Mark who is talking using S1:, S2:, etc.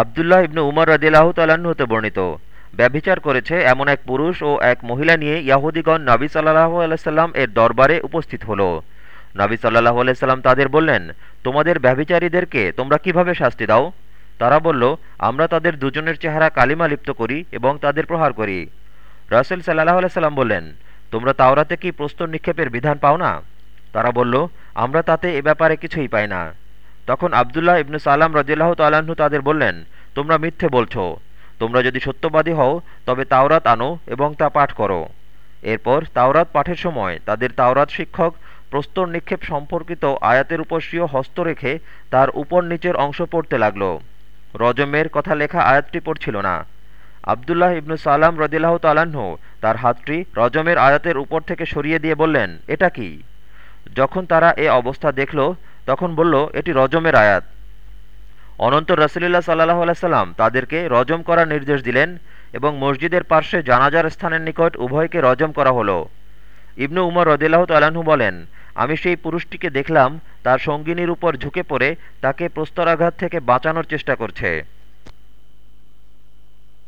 S1: আবদুল্লাহ ইবনু উমর রদিল্লাহ তাল্লাহ্ন হতে বর্ণিত। ব্যভিচার করেছে এমন এক পুরুষ ও এক মহিলা নিয়ে ইয়াহুদিগণ নাবি সাল্লাহ আলাইসাল্লাম এর দরবারে উপস্থিত হল। নাবি সাল্লাহ আলাইসাল্লাম তাদের বললেন, তোমাদের ব্যভিচারীদেরকে তোমরা কীভাবে শাস্তি দাও? তারা বলল, আমরা তাদের দুজনের চেহারা কালিমা লিপ্ত করি এবং তাদের প্রহার করি। রাসেল সাল্লাহ আলাইসাল্লাম বললেন, তোমরা তাওরাতে কি প্রস্তর নিক্ষেপের বিধান পাও না? তারা বলল, আমরা তাতে এ ব্যাপারে কিছুই পাই না। তখন আবদুল্লাহ ইবনু সালাম রদিল্লাহ তাল্লাহ্ন তাদের বললেন, তোমরা মিথ্যে বলছো। তোমরা যদি সত্যবাদী হও, তবে তাওরাত আনো এবং তা পাঠ করো। এরপর তাওরাত পাঠের সময় তাদের তাওরাত শিক্ষক প্রস্তর নিক্ষেপ সম্পর্কিত আয়াতের উপর স্বীয় হস্ত রেখে তার উপর নিচের অংশ পড়তে লাগল। রজমের কথা লেখা আয়াতটি পড়ছিল না। আবদুল্লাহ ইবনু সালাম রদিল্লাহ তালাহ তার হাতটি রজমের আয়াতের উপর থেকে সরিয়ে দিয়ে বললেন, এটা কি? যখন তারা এ অবস্থা দেখল তখন বলল, এটি রজমের আয়াত। অনন্তর রসুলিল্লা সাল্লাহ আলাইসাল্লাম তাদেরকে রজম করার নির্দেশ দিলেন এবং মসজিদের পার্শ্বে জানাজার স্থানের নিকট উভয়কে রজম করা হলো। ইবনু উমর রদিল্লাহ তালাহু বলেন, আমি সেই পুরুষটিকে দেখলাম, তার সঙ্গিনীর উপর ঝুঁকে পড়ে তাকে প্রস্তরাঘাত থেকে বাঁচানোর চেষ্টা করছে।